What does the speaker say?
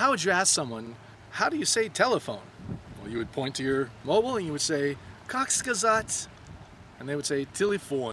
how would you ask someone, how do you say telephone? Well, you would point to your mobile and you would say, Coxkazat. And they would say, telephone.